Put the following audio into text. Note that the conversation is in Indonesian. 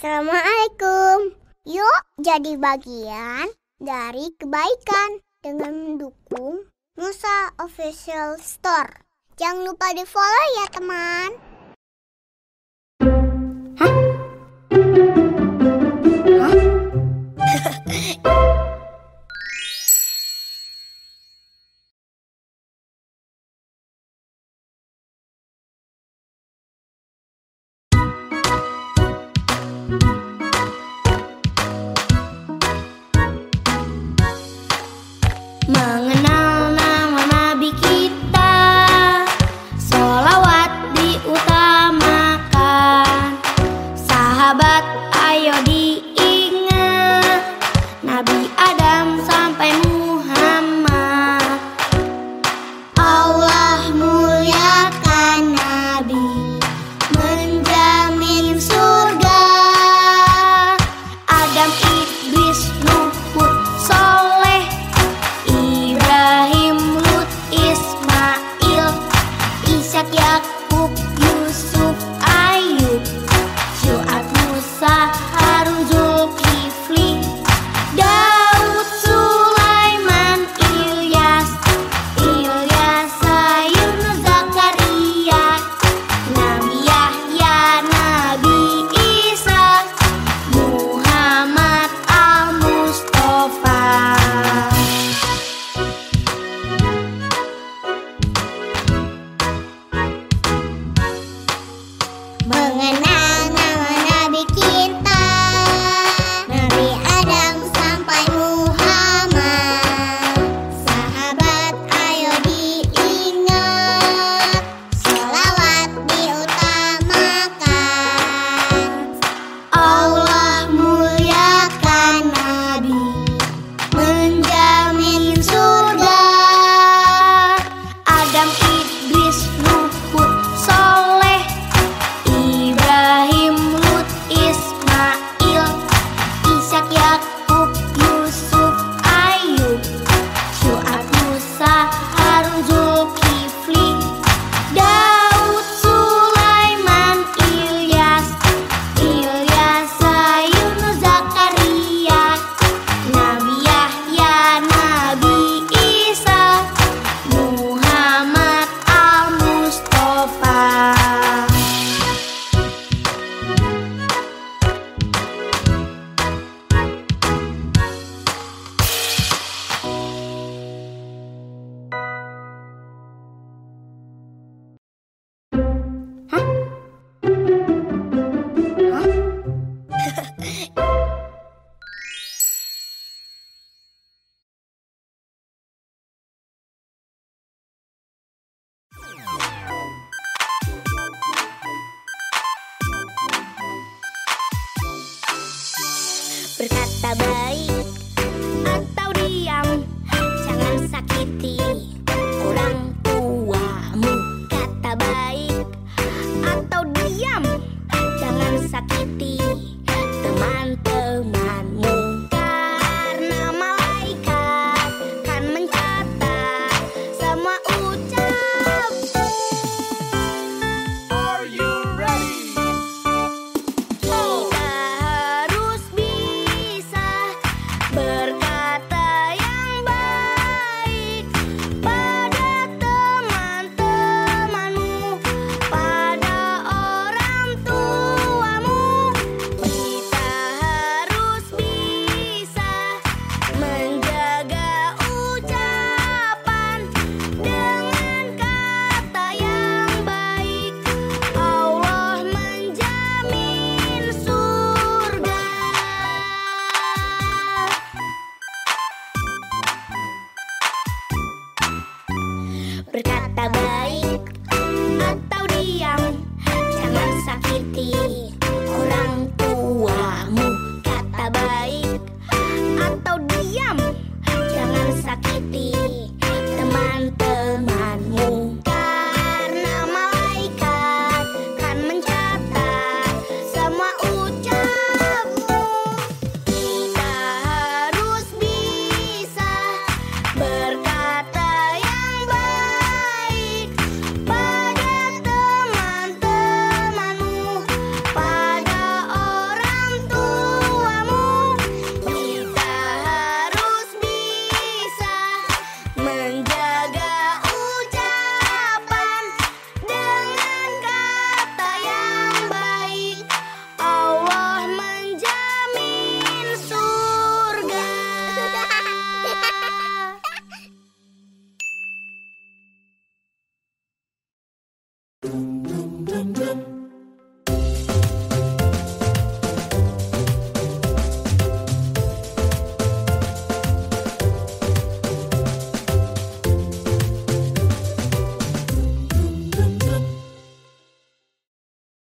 Assalamualaikum. Yuk jadi bagian dari kebaikan dengan mendukung Musa Official Store. Jangan lupa di follow ya teman. Mga this baik. Atau diam Jangan sakiti. Kurang